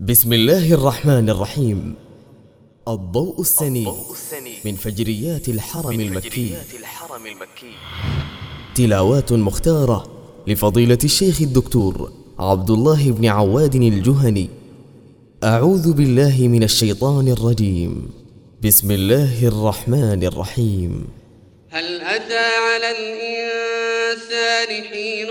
بسم الله الرحمن الرحيم. الضوء السني من فجريات الحرم المكي. الحرم المكي. تلاوات مختارة لفضيلة الشيخ الدكتور عبد الله بن عواد الجهني. أعوذ بالله من الشيطان الرجيم. بسم الله الرحمن الرحيم. هل أتى على الإنسان حين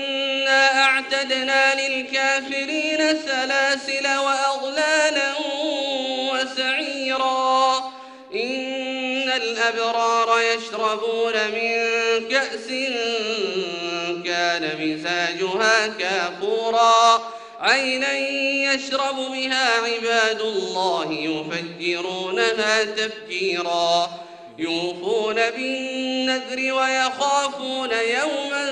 أعتدنا للكافرين سلاسل وأغلالا وسعيرا. إن الأبرار يشربون من كأس كان مزاجها كافورا. عينا يشرب بها عباد الله يفجرونها تفجيرا. يوفون بالنذر ويخافون يوما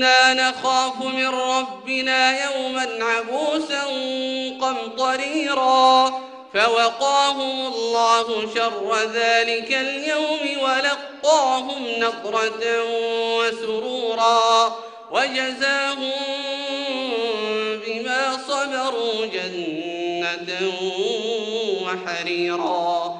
إنا نخاف من ربنا يوما عبوسا قمطريرا فوقاهم الله شر ذلك اليوم ولقاهم نضرة وسرورا وجزاهم بما صبروا جنة وحريرا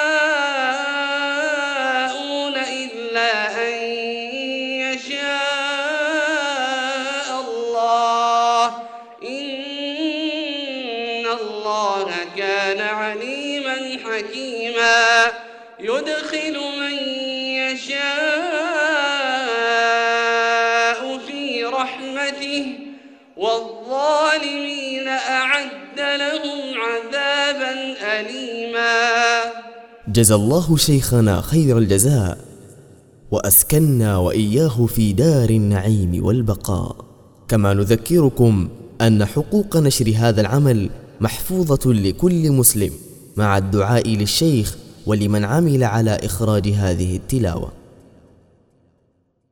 رحمته والظالمين أعد لهم عذابا أليما. جزى الله شيخنا خير الجزاء واسكنا وإياه في دار النعيم والبقاء. كما نذكركم أن حقوق نشر هذا العمل محفوظة لكل مسلم مع الدعاء للشيخ ولمن عمل على إخراج هذه التلاوة.